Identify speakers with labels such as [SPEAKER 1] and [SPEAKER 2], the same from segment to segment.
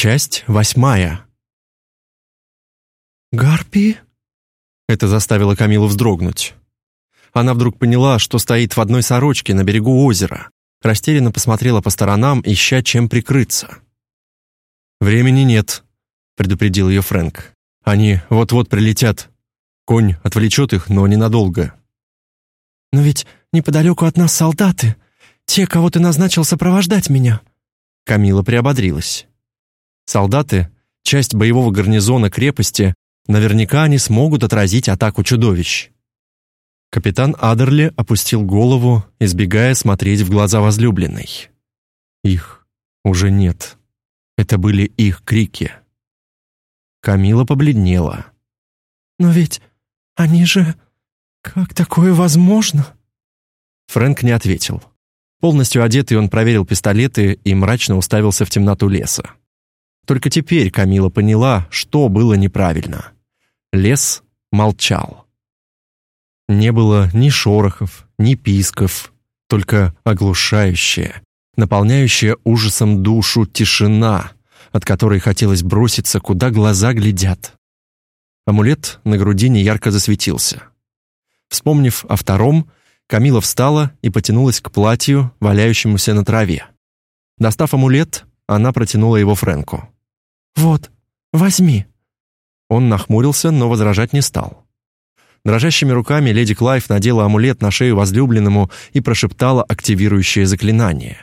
[SPEAKER 1] Часть восьмая.
[SPEAKER 2] «Гарпии?»
[SPEAKER 1] Это заставило Камилу вздрогнуть. Она вдруг поняла, что стоит в одной сорочке на берегу озера, растерянно посмотрела по сторонам, ища чем прикрыться. «Времени нет», — предупредил ее Фрэнк. «Они вот-вот прилетят. Конь отвлечет их, но ненадолго».
[SPEAKER 2] «Но ведь неподалеку от нас солдаты, те, кого ты назначил сопровождать меня».
[SPEAKER 1] Камила приободрилась. Солдаты, часть боевого гарнизона крепости, наверняка не смогут отразить атаку чудовищ. Капитан Адерли опустил голову, избегая смотреть в глаза возлюбленной. Их уже нет. Это были их крики. Камила побледнела.
[SPEAKER 2] «Но ведь они же... Как такое возможно?»
[SPEAKER 1] Фрэнк не ответил. Полностью одетый он проверил пистолеты и мрачно уставился в темноту леса. Только теперь Камила поняла, что было неправильно. Лес молчал. Не было ни шорохов, ни писков, только оглушающая, наполняющая ужасом душу тишина, от которой хотелось броситься, куда глаза глядят. Амулет на груди неярко засветился. Вспомнив о втором, Камила встала и потянулась к платью, валяющемуся на траве. Достав амулет, она протянула его Фрэнку.
[SPEAKER 2] «Вот, возьми».
[SPEAKER 1] Он нахмурился, но возражать не стал. Дрожащими руками леди Клайв надела амулет на шею возлюбленному и прошептала активирующее заклинание.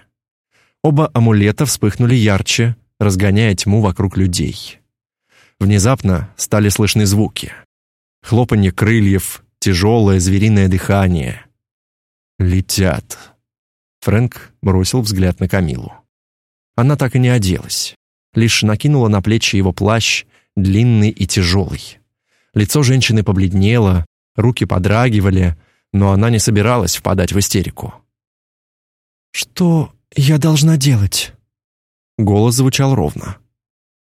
[SPEAKER 1] Оба амулета вспыхнули ярче, разгоняя тьму вокруг людей. Внезапно стали слышны звуки. Хлопанье крыльев, тяжелое звериное дыхание. «Летят». Фрэнк бросил взгляд на Камилу. Она так и не оделась лишь накинула на плечи его плащ, длинный и тяжелый. Лицо женщины побледнело, руки подрагивали, но она не собиралась впадать в истерику.
[SPEAKER 2] «Что я должна делать?»
[SPEAKER 1] Голос звучал ровно.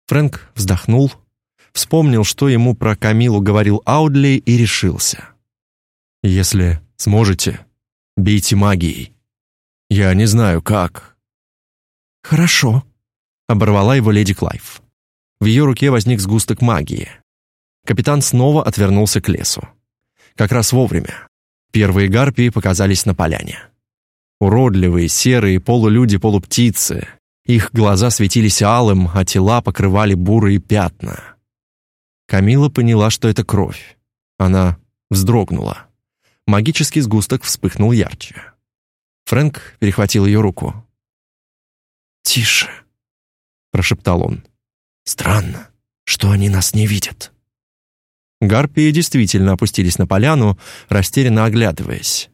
[SPEAKER 1] Фрэнк вздохнул, вспомнил, что ему про Камилу говорил Аудли и решился. «Если сможете, бейте магией. Я не знаю, как».
[SPEAKER 2] «Хорошо»,
[SPEAKER 1] Оборвала его леди Клайв. В ее руке возник сгусток магии. Капитан снова отвернулся к лесу. Как раз вовремя. Первые гарпии показались на поляне. Уродливые, серые, полулюди-полуптицы. Их глаза светились алым, а тела покрывали бурые пятна. Камила поняла, что это кровь. Она вздрогнула. Магический сгусток вспыхнул ярче. Фрэнк перехватил ее руку.
[SPEAKER 2] «Тише»,
[SPEAKER 1] прошептал он.
[SPEAKER 2] Странно, что они нас не видят.
[SPEAKER 1] Гарпии действительно опустились на поляну, растерянно оглядываясь.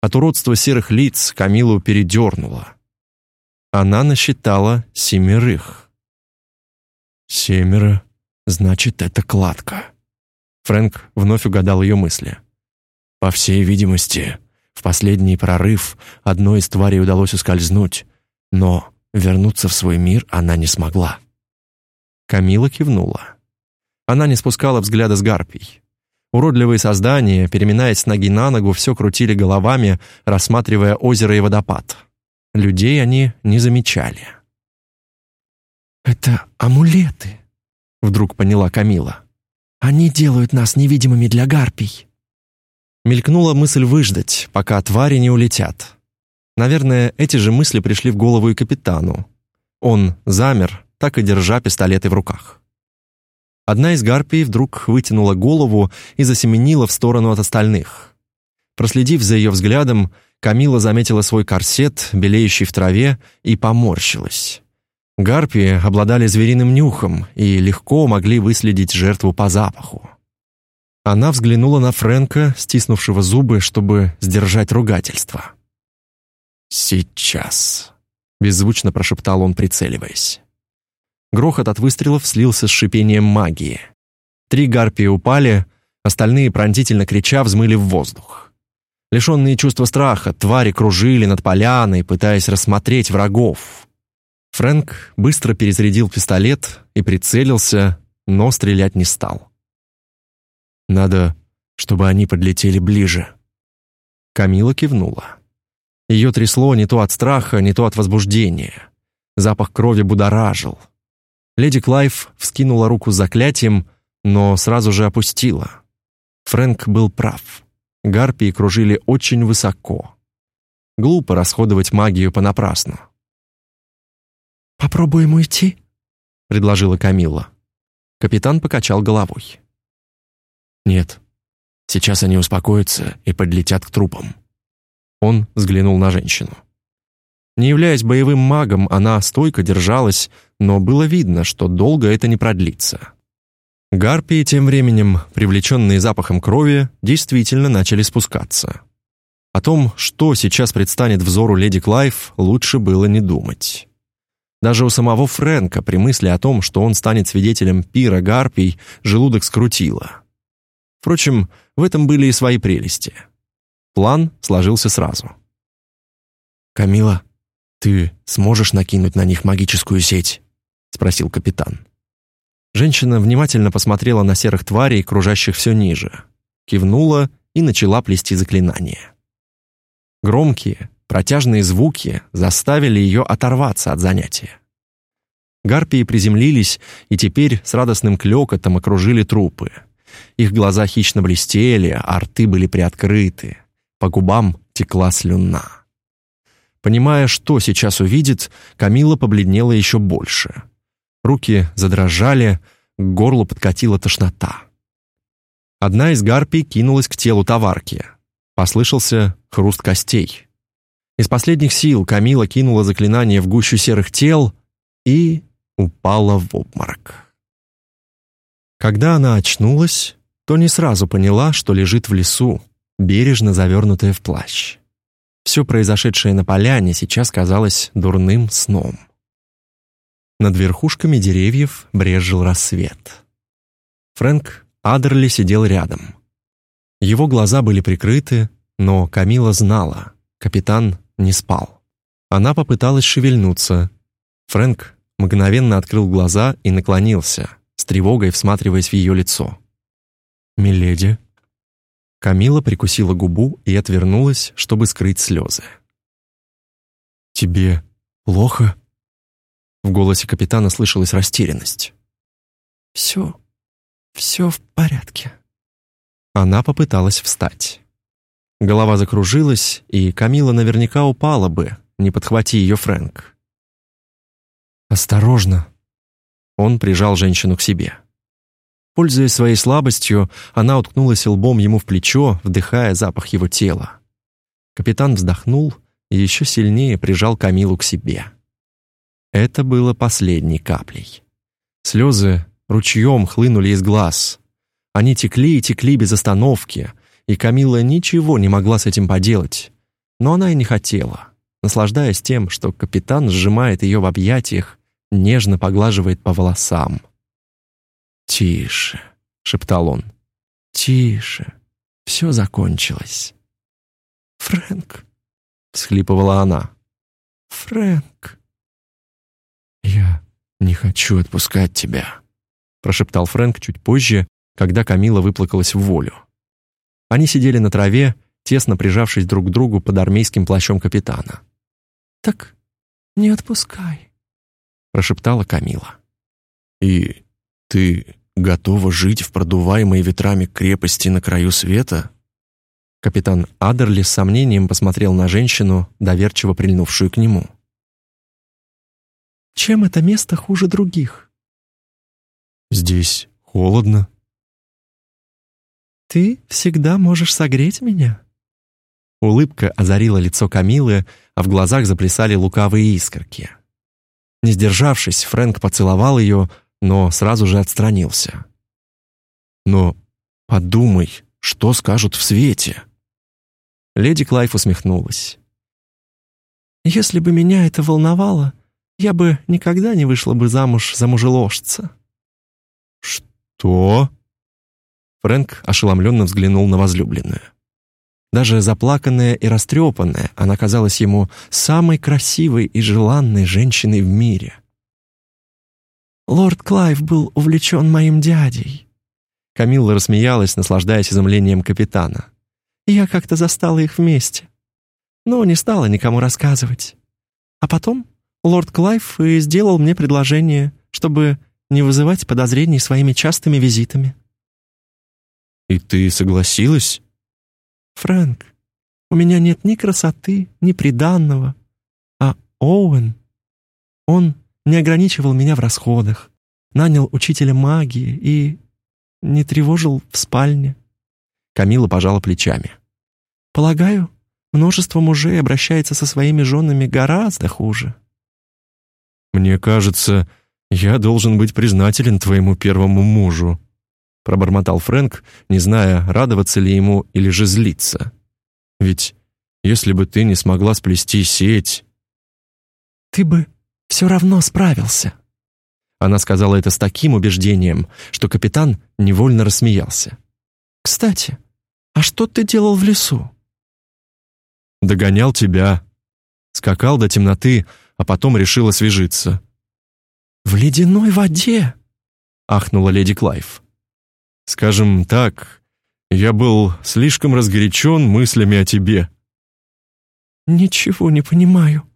[SPEAKER 1] От уродства серых лиц Камилу передернуло. Она насчитала семерых. «Семеро, значит, это кладка». Фрэнк вновь угадал ее мысли. «По всей видимости, в последний прорыв одной из тварей удалось ускользнуть, но Вернуться в свой мир она не смогла. Камила кивнула. Она не спускала взгляда с гарпий. Уродливые создания, переминаясь с ноги на ногу, все крутили головами, рассматривая озеро и водопад. Людей они не замечали.
[SPEAKER 2] «Это амулеты», — вдруг поняла Камила. «Они делают нас невидимыми для гарпий».
[SPEAKER 1] Мелькнула мысль выждать, пока твари не улетят. Наверное, эти же мысли пришли в голову и капитану. Он замер, так и держа пистолеты в руках. Одна из гарпий вдруг вытянула голову и засеменила в сторону от остальных. Проследив за ее взглядом, Камила заметила свой корсет, белеющий в траве, и поморщилась. Гарпии обладали звериным нюхом и легко могли выследить жертву по запаху. Она взглянула на Фрэнка, стиснувшего зубы, чтобы сдержать ругательство. «Сейчас», — беззвучно прошептал он, прицеливаясь. Грохот от выстрелов слился с шипением магии. Три гарпии упали, остальные, пронзительно крича, взмыли в воздух. Лишенные чувства страха, твари кружили над поляной, пытаясь рассмотреть врагов. Фрэнк быстро перезарядил пистолет и прицелился, но стрелять не стал. «Надо, чтобы они подлетели ближе». Камила кивнула. Ее трясло не то от страха, не то от возбуждения. Запах крови будоражил. Леди Клайв вскинула руку с заклятием, но сразу же опустила. Фрэнк был прав. Гарпии кружили очень высоко. Глупо расходовать магию понапрасну.
[SPEAKER 2] «Попробуем уйти?»
[SPEAKER 1] — предложила Камила. Капитан покачал головой.
[SPEAKER 3] «Нет, сейчас они успокоятся и подлетят к трупам».
[SPEAKER 1] Он взглянул на женщину. Не являясь боевым магом, она стойко держалась, но было видно, что долго это не продлится. Гарпии тем временем, привлеченные запахом крови, действительно начали спускаться. О том, что сейчас предстанет взору леди Клайв, лучше было не думать. Даже у самого Фрэнка при мысли о том, что он станет свидетелем пира гарпий, желудок скрутило. Впрочем, в этом были и свои прелести. План сложился сразу.
[SPEAKER 3] «Камила, ты сможешь накинуть на них магическую сеть?» — спросил капитан.
[SPEAKER 1] Женщина внимательно посмотрела на серых тварей, кружащих все ниже, кивнула и начала плести заклинание. Громкие, протяжные звуки заставили ее оторваться от занятия. Гарпии приземлились и теперь с радостным клёкотом окружили трупы. Их глаза хищно блестели, а рты были приоткрыты. По губам текла слюна. Понимая, что сейчас увидит, Камила побледнела еще больше. Руки задрожали, к горлу подкатила тошнота. Одна из гарпий кинулась к телу товарки. Послышался хруст костей. Из последних сил Камила кинула заклинание в гущу серых тел и упала в обморок. Когда она очнулась, то не сразу поняла, что лежит в лесу, бережно завернутая в плащ. Все произошедшее на поляне сейчас казалось дурным сном. Над верхушками деревьев брезжил рассвет. Фрэнк Адерли сидел рядом. Его глаза были прикрыты, но Камила знала, капитан не спал. Она попыталась шевельнуться. Фрэнк мгновенно открыл глаза и наклонился, с тревогой всматриваясь в ее лицо. «Миледи?» Камила прикусила губу и отвернулась, чтобы скрыть слезы. «Тебе плохо?» В голосе капитана слышалась растерянность.
[SPEAKER 2] «Все, все в порядке».
[SPEAKER 1] Она попыталась встать. Голова закружилась, и Камила наверняка упала бы, не подхвати ее Фрэнк.
[SPEAKER 2] «Осторожно!»
[SPEAKER 1] Он прижал женщину к себе. Пользуясь своей слабостью, она уткнулась лбом ему в плечо, вдыхая запах его тела. Капитан вздохнул и еще сильнее прижал Камилу к себе. Это было последней каплей. Слезы ручьем хлынули из глаз. Они текли и текли без остановки, и Камила ничего не могла с этим поделать. Но она и не хотела, наслаждаясь тем, что капитан сжимает ее в объятиях, нежно поглаживает по волосам.
[SPEAKER 3] «Тише», — шептал он.
[SPEAKER 2] «Тише. Все закончилось».
[SPEAKER 1] «Фрэнк», — всхлипывала она.
[SPEAKER 2] «Фрэнк».
[SPEAKER 3] «Я не хочу отпускать тебя», — прошептал Фрэнк чуть позже, когда Камила выплакалась в волю.
[SPEAKER 1] Они сидели на траве, тесно прижавшись друг к другу под армейским плащом капитана.
[SPEAKER 2] «Так не отпускай», —
[SPEAKER 1] прошептала Камила.
[SPEAKER 3] «И ты готова жить в продуваемой ветрами крепости на краю света?»
[SPEAKER 1] Капитан Адерли с сомнением посмотрел на женщину, доверчиво прильнувшую к нему.
[SPEAKER 2] Чем это место хуже других?
[SPEAKER 3] Здесь холодно.
[SPEAKER 2] Ты всегда можешь согреть меня.
[SPEAKER 1] Улыбка озарила лицо Камилы, а в глазах заплясали лукавые искорки. Не сдержавшись, Фрэнк поцеловал ее, но сразу же отстранился.
[SPEAKER 3] «Но подумай, что скажут в свете?»
[SPEAKER 1] Леди Клайф усмехнулась.
[SPEAKER 2] «Если бы меня это волновало, я бы никогда не вышла бы замуж за мужеложца».
[SPEAKER 1] «Что?» Фрэнк ошеломленно взглянул на возлюбленную. Даже заплаканная и растрепанная, она казалась ему самой красивой и желанной женщиной в мире.
[SPEAKER 2] «Лорд Клайв был увлечен моим дядей».
[SPEAKER 1] Камилла рассмеялась, наслаждаясь изумлением капитана.
[SPEAKER 2] «Я как-то застала их вместе, но не стала никому рассказывать. А потом лорд Клайв и сделал мне предложение, чтобы не вызывать подозрений своими частыми визитами.
[SPEAKER 3] И ты согласилась?
[SPEAKER 2] Фрэнк, у меня нет ни красоты, ни приданого. А Оуэн, он не ограничивал меня в расходах, нанял учителя магии и не тревожил в спальне.
[SPEAKER 3] Камила пожала плечами.
[SPEAKER 2] Полагаю, множество мужей обращается со своими женами гораздо хуже.
[SPEAKER 3] Мне кажется, я должен быть признателен твоему первому мужу, пробормотал Фрэнк, не зная, радоваться ли ему или же злиться. Ведь если бы ты не смогла сплести сеть,
[SPEAKER 2] ты бы все равно справился.
[SPEAKER 3] Она сказала это с таким убеждением, что капитан невольно рассмеялся.
[SPEAKER 2] Кстати, а что ты делал в лесу?
[SPEAKER 3] Догонял тебя, скакал до темноты, а потом решил освежиться.
[SPEAKER 2] В ледяной воде,
[SPEAKER 3] ахнула леди Клайв. Скажем так, я был слишком разгорячен мыслями о тебе.
[SPEAKER 2] Ничего не понимаю.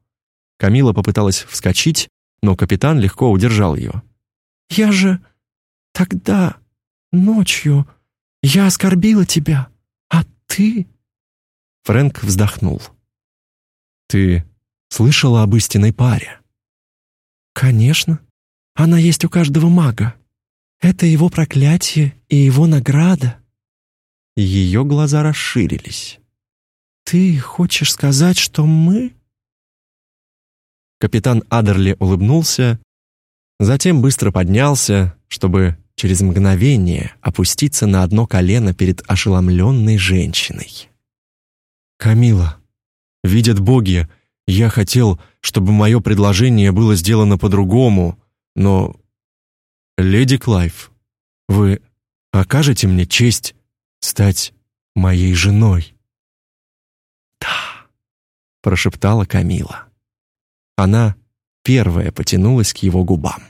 [SPEAKER 3] Камила попыталась вскочить, но капитан легко удержал ее.
[SPEAKER 2] Я же тогда ночью я оскорбила тебя, а ты
[SPEAKER 3] Фрэнк вздохнул. Ты слышала об истинной паре?
[SPEAKER 2] Конечно. Она есть у каждого мага. Это его проклятие и его награда.
[SPEAKER 3] Ее глаза расширились.
[SPEAKER 2] Ты хочешь сказать, что мы?
[SPEAKER 3] Капитан Адерли улыбнулся, затем быстро поднялся, чтобы через мгновение опуститься на одно колено перед ошеломленной женщиной. Камила, видят боги, я хотел, чтобы мое предложение было сделано по-другому, но леди Клайв, вы окажете мне честь стать моей женой.
[SPEAKER 2] Да,
[SPEAKER 3] прошептала Камила. Она первая потянулась к его губам.